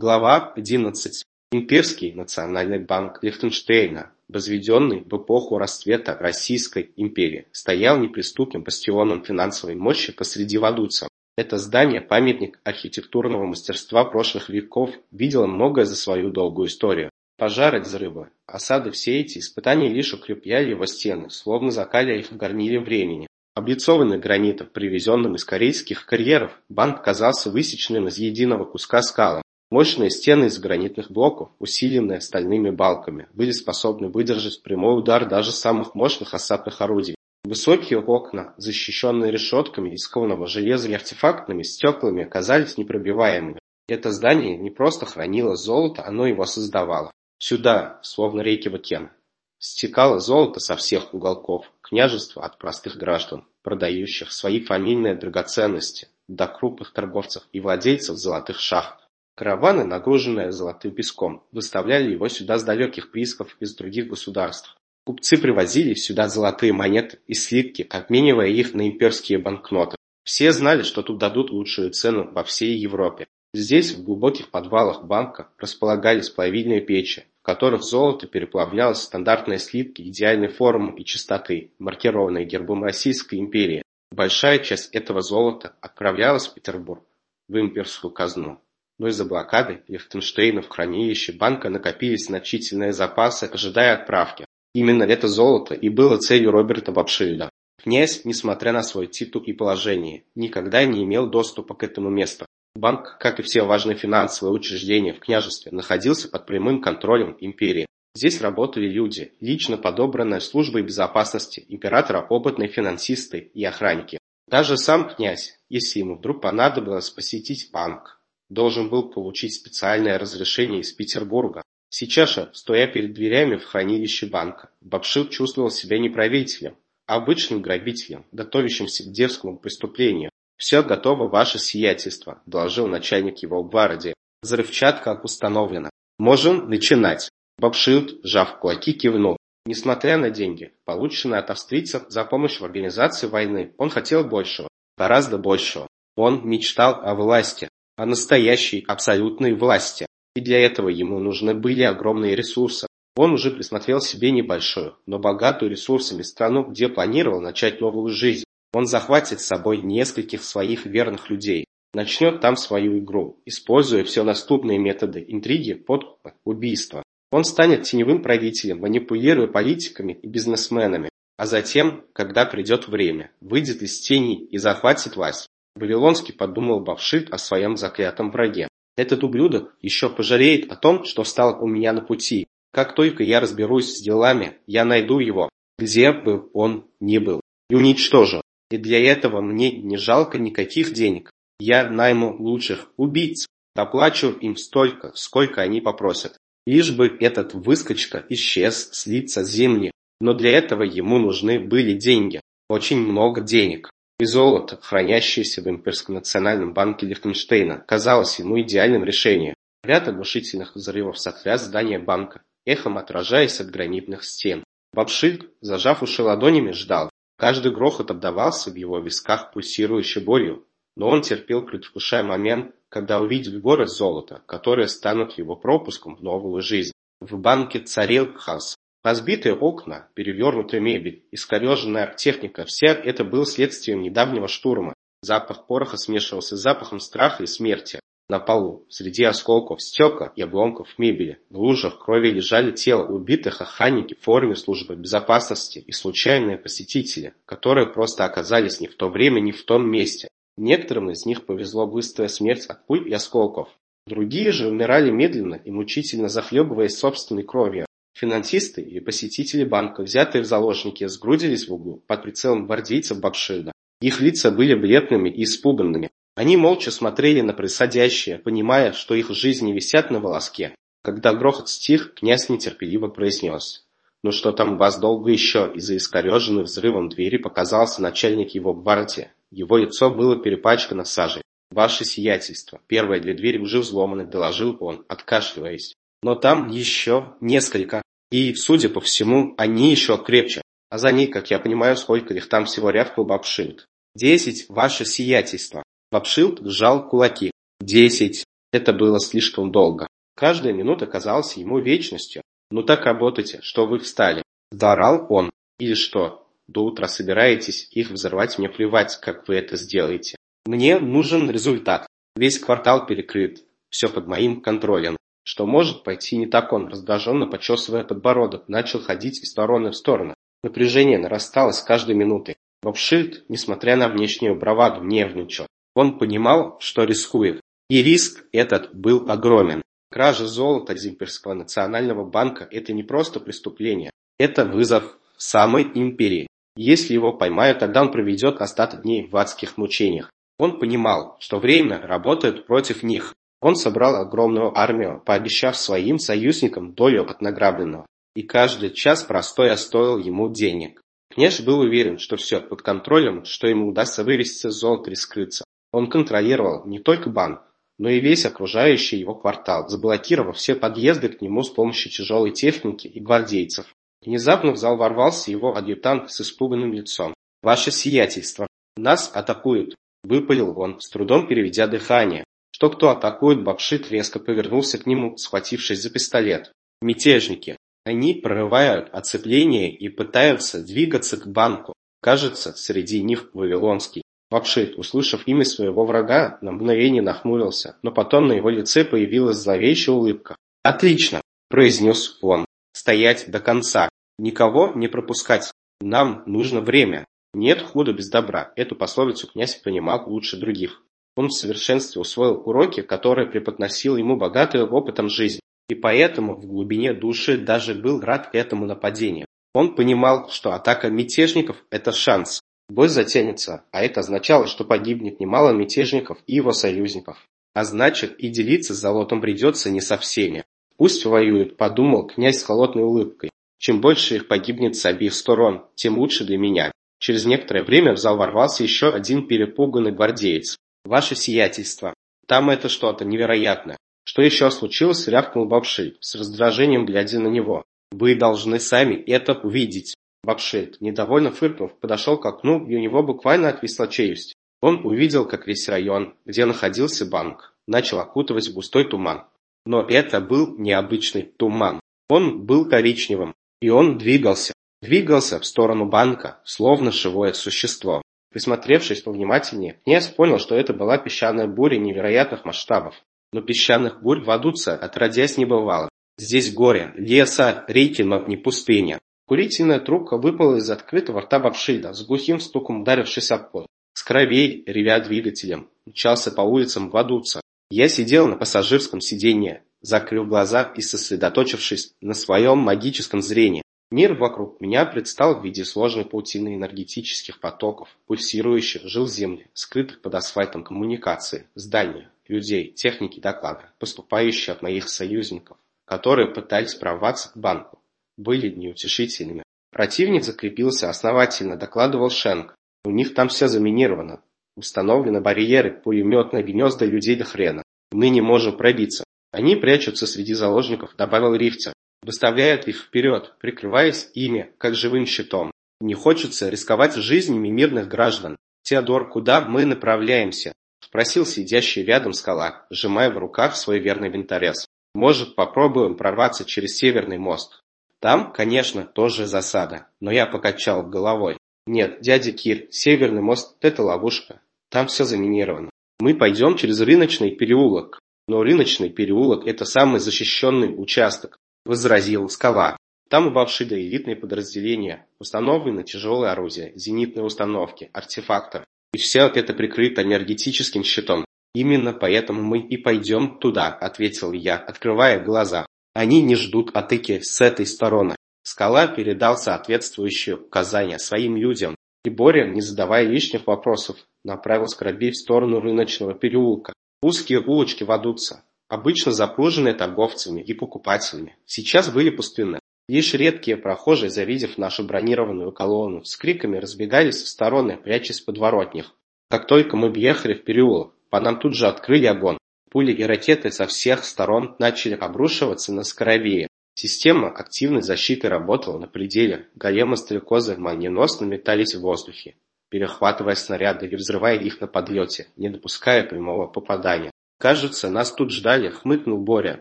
Глава 11. Имперский национальный банк Лихтенштейна, возведенный в эпоху расцвета Российской империи, стоял неприступным бастионом финансовой мощи посреди Вадуца. Это здание, памятник архитектурного мастерства прошлых веков, видело многое за свою долгую историю. Пожары, взрывы, осады – все эти испытания лишь укрепляли его стены, словно закаляя их в гарнире времени. Облицованный гранитом, привезенным из корейских карьеров, банк казался высеченным из единого куска скалы. Мощные стены из гранитных блоков, усиленные стальными балками, были способны выдержать прямой удар даже самых мощных осадных орудий. Высокие окна, защищенные решетками из кованого железа и артефактными стеклами, казались непробиваемыми. Это здание не просто хранило золото, оно его создавало. Сюда, словно реки в океан, стекало золото со всех уголков княжества от простых граждан, продающих свои фамильные драгоценности, до крупных торговцев и владельцев золотых шахт. Караваны, нагруженные золотым песком, доставляли его сюда с далеких приисков из других государств. Купцы привозили сюда золотые монеты и слитки, обменивая их на имперские банкноты. Все знали, что тут дадут лучшую цену во всей Европе. Здесь, в глубоких подвалах банка, располагались плавильные печи, в которых золото переплавлялось в стандартные слитки идеальной формы и чистоты, маркированные гербом Российской империи. Большая часть этого золота отправлялась в Петербург, в имперскую казну но из-за блокады Лихтенштейна в хранилище банка накопились значительные запасы, ожидая отправки. Именно это золото и было целью Роберта Бабшильда. Князь, несмотря на свой титул и положение, никогда не имел доступа к этому месту. Банк, как и все важные финансовые учреждения в княжестве, находился под прямым контролем империи. Здесь работали люди, лично подобранные службой безопасности императора опытные финансисты и охранники. Даже сам князь, если ему вдруг понадобилось посетить банк, должен был получить специальное разрешение из Петербурга. Сейчас же, стоя перед дверями в хранилище банка, Бабшир чувствовал себя не правителем, а обычным грабителем, готовящимся к дерзкому преступлению. «Все готово, ваше сиятельство», – доложил начальник его гвардии. «Взрывчатка установлена. Можем начинать». Бабшилд, сжав кулаки, кивнул. Несмотря на деньги, полученные от австрийцев за помощь в организации войны, он хотел большего, гораздо большего. Он мечтал о власти, о настоящей абсолютной власти, и для этого ему нужны были огромные ресурсы. Он уже присмотрел себе небольшую, но богатую ресурсами страну, где планировал начать новую жизнь. Он захватит с собой нескольких своих верных людей, начнет там свою игру, используя все наступные методы интриги, подкупа, убийства. Он станет теневым правителем, манипулируя политиками и бизнесменами, а затем, когда придет время, выйдет из тени и захватит власть. Вавилонский подумал Бавшит о своем заклятом враге. Этот ублюдок еще пожалеет о том, что встал у меня на пути. Как только я разберусь с делами, я найду его, где бы он ни был, и уничтожу. И для этого мне не жалко никаких денег. Я найму лучших убийц, доплачу им столько, сколько они попросят. Лишь бы этот выскочка исчез с лица земли. Но для этого ему нужны были деньги. Очень много денег и золото, хранящееся в Имперском национальном банке Лихтенштейна, казалось ему идеальным решением. Ряд оглушительных взрывов сотряс здание банка, эхом отражаясь от гранитных стен. Бабшильд, зажав уши ладонями, ждал. Каждый грохот отдавался в его висках пульсирующей болью, но он терпел, предвкушая момент, когда увидит горы золота, которые станут его пропуском в новую жизнь. В банке царил хаос. Разбитые окна, перевернутая мебель, искореженная техника – все это было следствием недавнего штурма. Запах пороха смешивался с запахом страха и смерти. На полу, среди осколков стекла и обломков мебели, в лужах крови лежали тела убитых охранники в форме службы безопасности и случайные посетители, которые просто оказались не в то время, не в том месте. Некоторым из них повезло быстрая смерть от пуль и осколков. Другие же умирали медленно и мучительно захлебываясь собственной кровью. Финансисты и посетители банка, взятые в заложники, сгрудились в углу под прицелом гвардейцев Бакшильда. Их лица были бледными и испуганными. Они молча смотрели на происходящее, понимая, что их жизни висят на волоске. Когда грохот стих, князь нетерпеливо произнес. «Ну что там вас долго еще?» Из-за искореженной взрывом двери показался начальник его гвардии. Его лицо было перепачкано сажей. «Ваше сиятельство!» Первые две двери уже взломаны, доложил он, откашливаясь. Но там еще несколько. И, судя по всему, они еще крепче. А за ней, как я понимаю, сколько их там всего рявкал Бабшилд. Десять, ваше сиятельство. Бабшилд сжал кулаки. Десять. Это было слишком долго. Каждая минута казалась ему вечностью. «Ну так работайте, что вы встали!» Заорал он. «Или что? До утра собираетесь их взорвать, мне плевать, как вы это сделаете. Мне нужен результат. Весь квартал перекрыт. Все под моим контролем. Что может пойти не так он, раздраженно почесывая подбородок, начал ходить из стороны в сторону. Напряжение нарастало с каждой минутой. Бобшильд, несмотря на внешнюю браваду, нервничал. Он понимал, что рискует. И риск этот был огромен. Кража золота из Имперского национального банка – это не просто преступление. Это вызов самой империи. Если его поймают, тогда он проведет остаток дней в адских мучениях. Он понимал, что время работает против них. Он собрал огромную армию, пообещав своим союзникам долю от награбленного. И каждый час простоя стоил ему денег. Князь был уверен, что все под контролем, что ему удастся вывести золото и скрыться. Он контролировал не только банк, но и весь окружающий его квартал, заблокировав все подъезды к нему с помощью тяжелой техники и гвардейцев. Внезапно в зал ворвался его адъютант с испуганным лицом. «Ваше сиятельство! Нас атакуют!» – выпалил он, с трудом переведя дыхание. Что кто атакует, Бабшит резко повернулся к нему, схватившись за пистолет. Мятежники. Они прорывают оцепление и пытаются двигаться к банку. Кажется, среди них Вавилонский. Бабшит, услышав имя своего врага, на мгновение нахмурился, но потом на его лице появилась зловещая улыбка. «Отлично!» – произнес он. «Стоять до конца. Никого не пропускать. Нам нужно время. Нет худа без добра». Эту пословицу князь понимал лучше других. Он в совершенстве усвоил уроки, которые преподносил ему богатый опытом жизни, и поэтому в глубине души даже был рад этому нападению. Он понимал, что атака мятежников – это шанс. Бой затянется, а это означало, что погибнет немало мятежников и его союзников. А значит, и делиться золотом придется не со всеми. Пусть воюют, подумал князь с холодной улыбкой. Чем больше их погибнет с обеих сторон, тем лучше для меня. Через некоторое время в зал ворвался еще один перепуганный гвардеец. «Ваше сиятельство, там это что-то невероятное». «Что еще случилось?» – рявкнул Бабшильд, с раздражением глядя на него. «Вы должны сами это увидеть». Бабшильд, недовольно фыркнув, подошел к окну, и у него буквально отвисла челюсть. Он увидел, как весь район, где находился банк, начал окутывать густой туман. Но это был необычный туман. Он был коричневым, и он двигался. Двигался в сторону банка, словно живое существо. Присмотревшись повнимательнее, князь понял, что это была песчаная буря невероятных масштабов. Но песчаных бурь в Адуце отродясь не бывало. Здесь горе, леса, реки, но не пустыня. Курительная трубка выпала из открытого рта Бабшильда, с глухим стуком ударившись об пол. Скоробей, ревя двигателем, мчался по улицам Вадуца. Я сидел на пассажирском сиденье, закрыл глаза и сосредоточившись на своем магическом зрении. Мир вокруг меня предстал в виде сложной паутины энергетических потоков, пульсирующих жил земли, скрытых под асфальтом коммуникации, здания, людей, техники доклада, поступающие от моих союзников, которые пытались прорваться к банку, были неутешительными. Противник закрепился основательно, докладывал Шенк. У них там все заминировано. Установлены барьеры, пулеметные гнезда людей до хрена. Мы не можем пробиться. Они прячутся среди заложников, добавил Рифтер выставляют их вперед, прикрываясь ими, как живым щитом. Не хочется рисковать жизнями мирных граждан. «Теодор, куда мы направляемся?» – спросил сидящий рядом скала, сжимая в руках свой верный винторез. «Может, попробуем прорваться через Северный мост?» Там, конечно, тоже засада, но я покачал головой. Нет, дядя Кир, Северный мост – это ловушка. Там все заминировано. Мы пойдем через рыночный переулок. Но рыночный переулок – это самый защищенный участок возразил Скала. Там Бавшида элитные подразделения, установлены тяжелые орудия, зенитные установки, артефакторы. И все это прикрыто энергетическим щитом. «Именно поэтому мы и пойдем туда», — ответил я, открывая глаза. «Они не ждут атаки с этой стороны». Скала передал соответствующие указания своим людям, и Боря, не задавая лишних вопросов, направил скоробей в сторону рыночного переулка. Узкие улочки водутся, обычно запруженные торговцами и покупателями, сейчас были пустынны. Лишь редкие прохожие, завидев нашу бронированную колонну, с криками разбегались в стороны, прячась под воротних. Как только мы въехали в переулок, по нам тут же открыли огонь. Пули и ракеты со всех сторон начали обрушиваться на скоровее. Система активной защиты работала на пределе. Големы-стрекозы молниеносно метались в воздухе, перехватывая снаряды и взрывая их на подлете, не допуская прямого попадания. Кажется, нас тут ждали, хмыкнул Боря,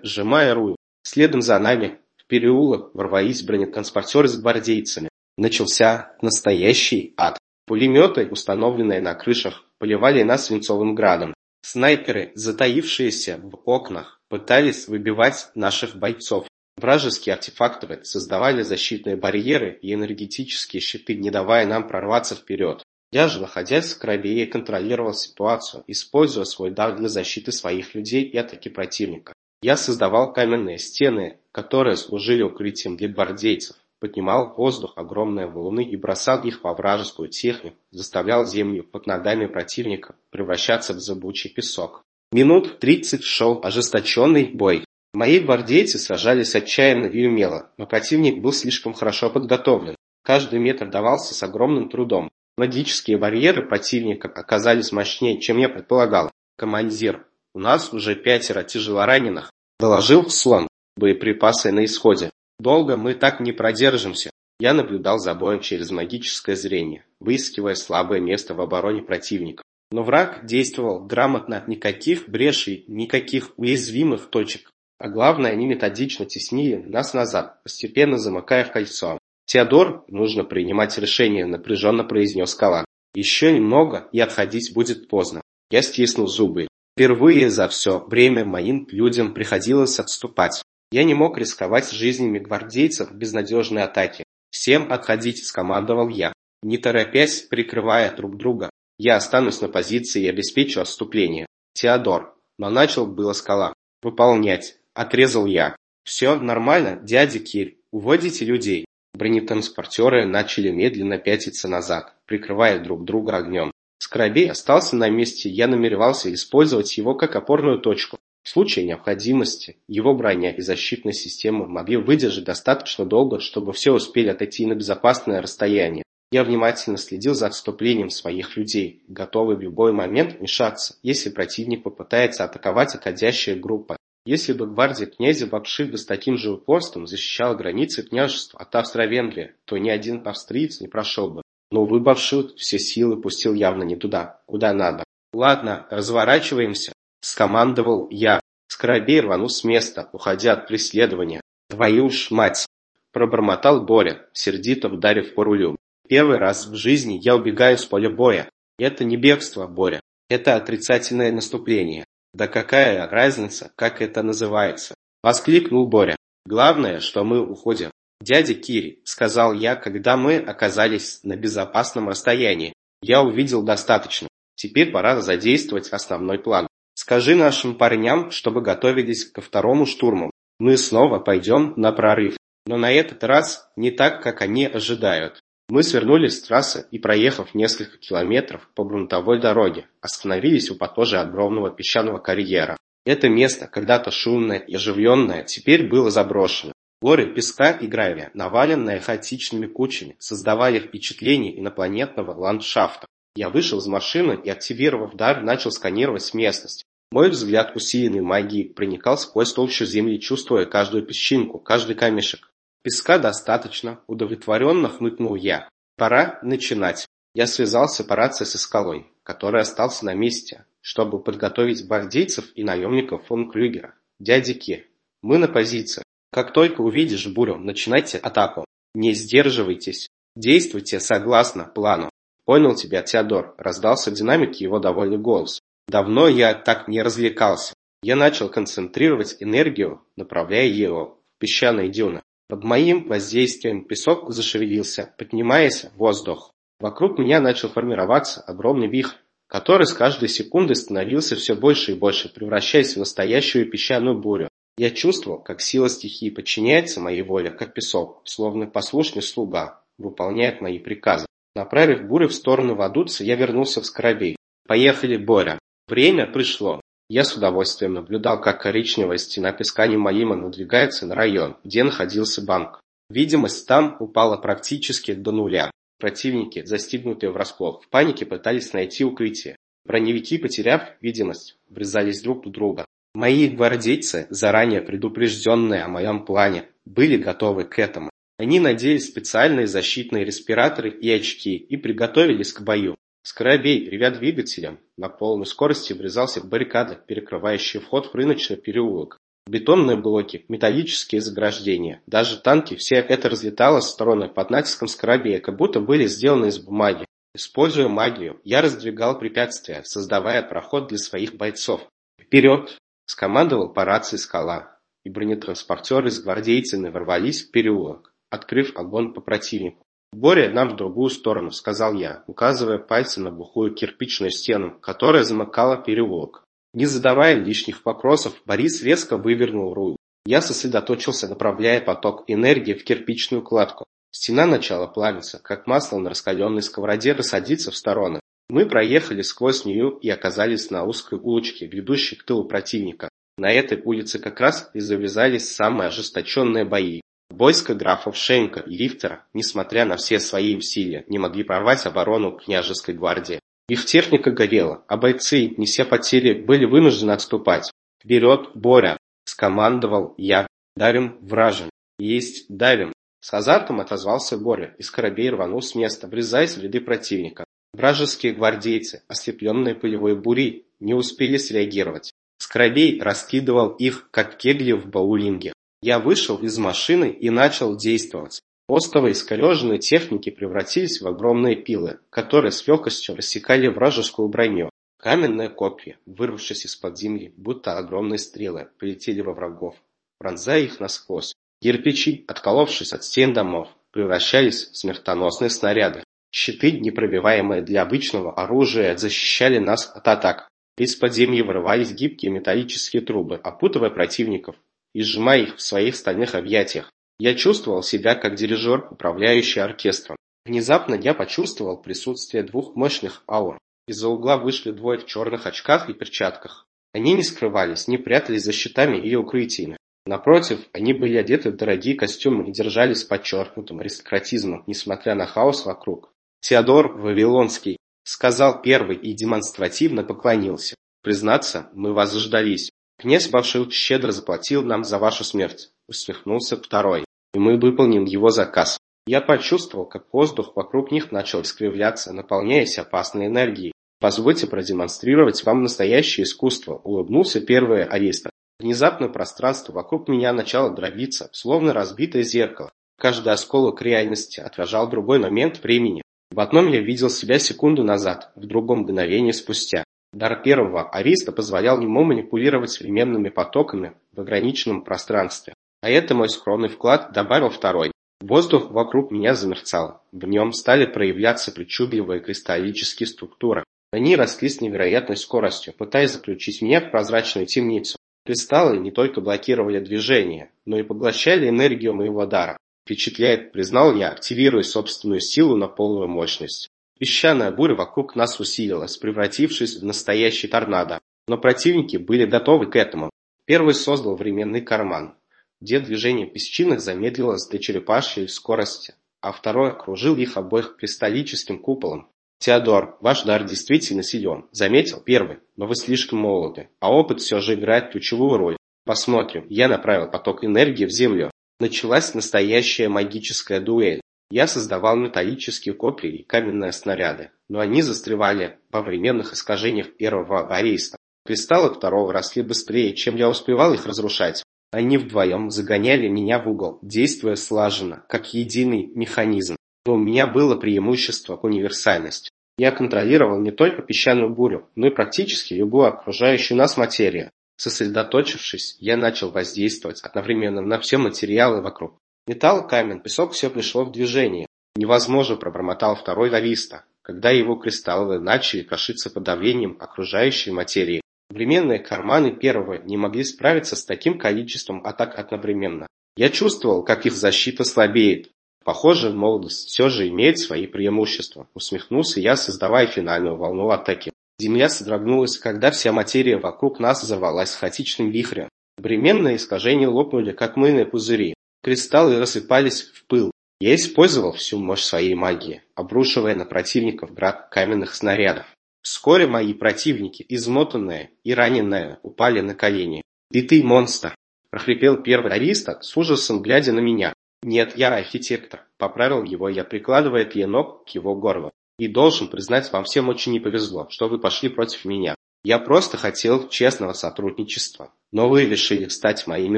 сжимая руль. Следом за нами в переулок ворвались бронетранспортеры с гвардейцами. Начался настоящий ад. Пулеметы, установленные на крышах, поливали нас свинцовым градом. Снайперы, затаившиеся в окнах, пытались выбивать наших бойцов. Вражеские артефакторы создавали защитные барьеры и энергетические щиты, не давая нам прорваться вперед. Я же, находясь в Крабее, контролировал ситуацию, используя свой дар для защиты своих людей и атаки противника. Я создавал каменные стены, которые служили укрытием для гвардейцев поднимал в воздух огромные валуны и бросал их во вражескую технику, заставлял землю под ногами противника превращаться в зыбучий песок. Минут тридцать шел ожесточенный бой. Мои гвардейцы сражались отчаянно и умело, но противник был слишком хорошо подготовлен. Каждый метр давался с огромным трудом. Магические барьеры противника оказались мощнее, чем я предполагал. Командир, у нас уже пятеро тяжелораненых, доложил слон. Боеприпасы на исходе. Долго мы так не продержимся. Я наблюдал за боем через магическое зрение, выискивая слабое место в обороне противника. Но враг действовал грамотно, никаких брешей, никаких уязвимых точек. А главное, они методично теснили нас назад, постепенно замыкая в кольцо. «Теодор, нужно принимать решение», — напряженно произнес Калан. «Еще немного, и отходить будет поздно». Я стиснул зубы. Впервые за все время моим людям приходилось отступать. Я не мог рисковать жизнями гвардейцев в безнадежной атаке. «Всем отходить!» – скомандовал я, не торопясь, прикрывая друг друга. «Я останусь на позиции и обеспечу отступление». «Теодор!» Но начал было скала. «Выполнять!» – отрезал я. «Все нормально, дядя Кирь. Уводите людей». Бронетранспортеры начали медленно пятиться назад, прикрывая друг друга огнем. Скоробей остался на месте, я намеревался использовать его как опорную точку. В случае необходимости его броня и защитная система могли выдержать достаточно долго, чтобы все успели отойти на безопасное расстояние. Я внимательно следил за отступлением своих людей, готовый в любой момент вмешаться, если противник попытается атаковать отходящая группа. Если бы гвардия князя Бакшига с таким же упорством защищала границы княжества от Австро-Венгрии, то ни один австриец не прошел бы. Но, увы, Бакшид все силы пустил явно не туда, куда надо. Ладно, разворачиваемся. – скомандовал я. Скоробей рванул с места, уходя от преследования. «Твою ж мать!» – пробормотал Боря, сердито ударив по рулю. «Первый раз в жизни я убегаю с поля боя. Это не бегство, Боря. Это отрицательное наступление. Да какая разница, как это называется?» – воскликнул Боря. «Главное, что мы уходим». «Дядя Кири», – сказал я, когда мы оказались на безопасном расстоянии. «Я увидел достаточно. Теперь пора задействовать основной план. Скажи нашим парням, чтобы готовились ко второму штурму. Мы снова пойдем на прорыв. Но на этот раз не так, как они ожидают. Мы свернули с трассы и, проехав несколько километров по грунтовой дороге, остановились у подножия огромного песчаного карьера. Это место, когда-то шумное и оживленное, теперь было заброшено. Горы песка и гравия, наваленные хаотичными кучами, создавали впечатление инопланетного ландшафта. Я вышел из машины и, активировав дар, начал сканировать местность. Мой взгляд, усиленный магией, проникал сквозь толщу земли, чувствуя каждую песчинку, каждый камешек. Песка достаточно, удовлетворенно хмыкнул я. Пора начинать. Я связался по рации со скалой, который остался на месте, чтобы подготовить гвардейцев и наемников фон Крюгера. Дядя Ки, мы на позиции. Как только увидишь бурю, начинайте атаку. Не сдерживайтесь. Действуйте согласно плану. «Понял тебя, Теодор», – раздался в динамике его довольный голос. «Давно я так не развлекался. Я начал концентрировать энергию, направляя его в песчаные дюны. Под моим воздействием песок зашевелился, поднимаясь в воздух. Вокруг меня начал формироваться огромный вихрь, который с каждой секундой становился все больше и больше, превращаясь в настоящую песчаную бурю. Я чувствовал, как сила стихии подчиняется моей воле, как песок, словно послушный слуга, выполняет мои приказы. Направив бурю в сторону Вадуца, я вернулся в Скоробей. «Поехали, Боря!» Время пришло. Я с удовольствием наблюдал, как коричневая стена песка немалимо надвигается на район, где находился банк. Видимость там упала практически до нуля. Противники, застигнутые врасплох, в панике пытались найти укрытие. Броневики, потеряв видимость, врезались друг в друга. Мои гвардейцы, заранее предупрежденные о моем плане, были готовы к этому. Они надели специальные защитные респираторы и очки и приготовились к бою. Скоробей, ревя двигателем, на полной скорости врезался в баррикады, перекрывающие вход в рыночный переулок. Бетонные блоки, металлические заграждения, даже танки, все это разлетало в стороны под натиском скоробея, как будто были сделаны из бумаги. Используя магию, я раздвигал препятствия, создавая проход для своих бойцов. «Вперед!» – скомандовал по рации скала, и бронетранспортеры с гвардейцами ворвались в переулок, открыв огонь по противнику. «Боря, нам в другую сторону», – сказал я, указывая пальцем на глухую кирпичную стену, которая замыкала переулок. Не задавая лишних вопросов, Борис резко вывернул руль. Я сосредоточился, направляя поток энергии в кирпичную кладку. Стена начала плавиться, как масло на раскаленной сковороде рассадиться в стороны. Мы проехали сквозь нее и оказались на узкой улочке, ведущей к тылу противника. На этой улице как раз и завязались самые ожесточенные бои. Войско графов Шенка и Рифтера, несмотря на все свои усилия, не могли прорвать оборону княжеской гвардии. Их техника горела, а бойцы, неся потери, были вынуждены отступать. «Вперед, Боря!» – скомандовал я. «Дарим вражин!» «Есть, давим!» С азартом отозвался Боря, и Скоробей рванул с места, врезаясь в ряды противника. Вражеские гвардейцы, ослепленные пылевой бурей, не успели среагировать. Скоробей раскидывал их, как кегли в боулинге. Я вышел из машины и начал действовать. Остовы искореженной техники превратились в огромные пилы, которые с легкостью рассекали вражескую броню. Каменные копья, вырвавшись из-под земли, будто огромные стрелы, полетели во врагов, пронзая их насквозь. Кирпичи, отколовшись от стен домов, превращались в смертоносные снаряды. Щиты, непробиваемые для обычного оружия, защищали нас от атак. Из подземья вырывались гибкие металлические трубы, опутывая противников и сжимая их в своих стальных объятиях. Я чувствовал себя как дирижер, управляющий оркестром. Внезапно я почувствовал присутствие двух мощных аур. Из-за угла вышли двое в черных очках и перчатках. Они не скрывались, не прятались за щитами и укрытиями. Напротив, они были одеты в дорогие костюмы и держались подчеркнутым аристократизмом, несмотря на хаос вокруг. Теодор Вавилонский сказал первый и демонстративно поклонился. «Признаться, мы вас заждались. Князь Бавшил щедро заплатил нам за вашу смерть», — усмехнулся второй и мы выполним его заказ. Я почувствовал, как воздух вокруг них начал искривляться, наполняясь опасной энергией. Позвольте продемонстрировать вам настоящее искусство, улыбнулся первый аристократ. Внезапно пространство вокруг меня начало дробиться, словно разбитое зеркало. Каждый осколок реальности отражал другой момент времени. В одном я видел себя секунду назад, в другом мгновение спустя. Дар первого ариста позволял ему манипулировать современными потоками в ограниченном пространстве. А это мой скромный вклад, добавил второй. Воздух вокруг меня замерцал. В нем стали проявляться причудливые кристаллические структуры. Они росли с невероятной скоростью, пытаясь заключить меня в прозрачную темницу. Кристаллы не только блокировали движение, но и поглощали энергию моего дара. Впечатляет, признал я, активируя собственную силу на полную мощность. Песчаная буря вокруг нас усилилась, превратившись в настоящий торнадо. Но противники были готовы к этому. Первый создал временный карман, где движение песчинок замедлилось до черепашьей скорости, а второй окружил их обоих кристаллическим куполом. «Теодор, ваш дар действительно силен», — заметил первый, «но вы слишком молоды, а опыт все же играет ключевую роль. Посмотрим». Я направил поток энергии в землю. Началась настоящая магическая дуэль. Я создавал металлические копии и каменные снаряды, но они застревали во временных искажениях первого ареста. Кристаллы второго росли быстрее, чем я успевал их разрушать. Они вдвоем загоняли меня в угол, действуя слаженно, как единый механизм. Но у меня было преимущество универсальность. Я контролировал не только песчаную бурю, но и практически любую окружающую нас материю. Сосредоточившись, я начал воздействовать одновременно на все материалы вокруг. Металл, камень, песок все пришло в движение. Невозможно, пробормотал второй лависта, когда его кристаллы начали крошиться под давлением окружающей материи. Временные карманы первого не могли справиться с таким количеством атак одновременно. Я чувствовал, как их защита слабеет. Похоже, молодость все же имеет свои преимущества. Усмехнулся я, создавая финальную волну атаки. Земля содрогнулась, когда вся материя вокруг нас взорвалась хаотичным вихрем. Временные искажения лопнули, как мыльные пузыри. Кристаллы рассыпались в пыл. Я использовал всю мощь своей магии, обрушивая на противников град каменных снарядов. Вскоре мои противники, измотанные и раненые, упали на колени. «И ты монстр!» – прохрипел первый аристократ, с ужасом глядя на меня. «Нет, я архитектор», – поправил его я, прикладывая клинок к его горлу. И должен признать, вам всем очень не повезло, что вы пошли против меня. Я просто хотел честного сотрудничества, но вы решили стать моими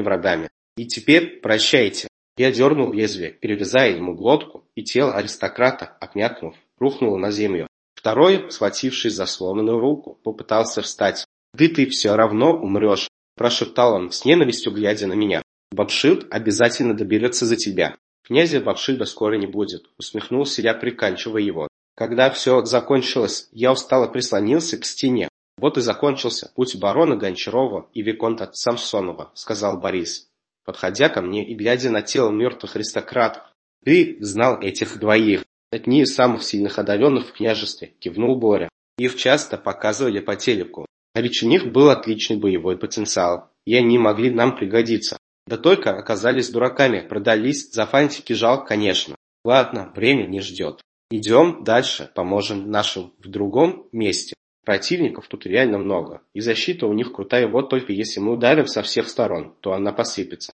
врагами. И теперь прощайте. Я дернул лезвие, перерезая ему глотку, и тело аристократа, обмякнув, рухнуло на землю. Второй, схватившись за сломанную руку, попытался встать. «Да ты все равно умрешь», – прошептал он, с ненавистью глядя на меня. «Бабшилд обязательно доберется за тебя. Князя Бабшильда скоро не будет», – усмехнулся я, приканчивая его. Когда все закончилось, я устало прислонился к стене. «Вот и закончился путь барона Гончарова и Виконта Самсонова», – сказал Борис, подходя ко мне и глядя на тело мертвых аристократов. «Ты знал этих двоих. Одни из самых сильных одаренных в княжестве», – кивнул Боря. Их часто показывали по телеку. А ведь у них был отличный боевой потенциал, и они могли нам пригодиться. Да только оказались дураками, продались, за фантики жалко, конечно. Ладно, время не ждет. Идем дальше, поможем нашим в другом месте. Противников тут реально много, и защита у них крутая вот только если мы ударим со всех сторон, то она посыпется.